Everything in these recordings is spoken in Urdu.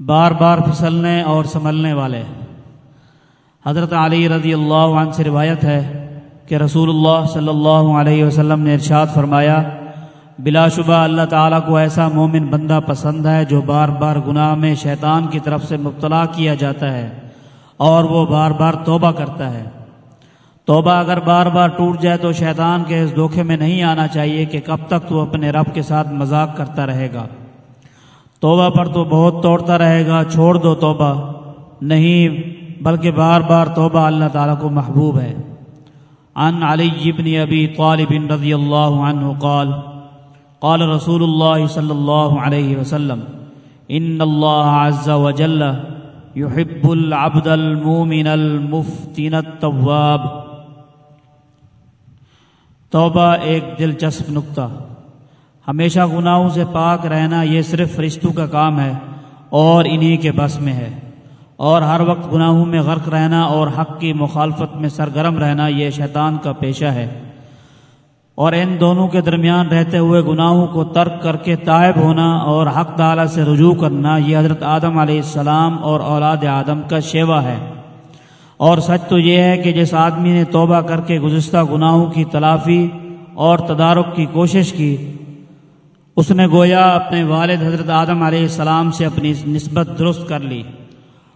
بار بار پھسلنے اور سنبھلنے والے حضرت علی رضی اللہ عنہ سے روایت ہے کہ رسول اللہ صلی اللہ علیہ وسلم نے ارشاد فرمایا، بلا شبہ اللہ تعالیٰ کو ایسا مومن بندہ پسند ہے جو بار بار گناہ میں شیطان کی طرف سے مبتلا کیا جاتا ہے اور وہ بار بار توبہ کرتا ہے۔ توبہ اگر بار بار ٹوٹ جائے تو شیطان کے اس دھوکے میں نہیں آنا چاہیے کہ کب تک تو اپنے رب کے ساتھ مذاق کرتا رہے گا۔ توبہ پر تو بہت توڑتا رہے گا، چھوڑ دو توبہ۔ نہیں، بلکہ بار بار توبہ اللہ تعالیٰ کو محبوب ہے۔ عن علی بن ابی طالب رضی اللہ عنہ قال قال رسول اللہ صلی اللہ علیہ وسلم، ان اللہ عز وجل يحب العبد المؤمن المفتن التواب. توبہ ایک دلچسپ نقطہ۔ ہمیشہ گناہوں سے پاک رہنا یہ صرف فرشتوں کا کام ہے اور انہی کے بس میں ہے۔ اور ہر وقت گناہوں میں غرق رہنا اور حق کی مخالفت میں سرگرم رہنا یہ شیطان کا پیشہ ہے۔ اور ان دونوں کے درمیان رہتے ہوئے گناہوں کو ترک کر کے طائب ہونا اور حق تعالی سے رجوع کرنا یہ حضرت آدم علیہ السلام اور اولاد آدم کا شیوا ہے۔ اور سچ تو یہ ہے کہ جس آدمی نے توبہ کر کے گزشتہ گناہوں کی تلافی اور تدارک کی کوشش کی اس نے گویا اپنے والد حضرت آدم علیہ السلام سے اپنی نسبت درست کر لی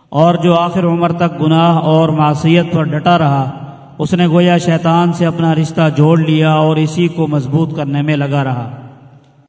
اور جو آخر عمر تک گناہ اور معصیت پر ڈٹا رہا، اس نے گویا شیطان سے اپنا رشتہ جوڑ لیا اور اسی کو مضبوط کرنے میں لگا رہا۔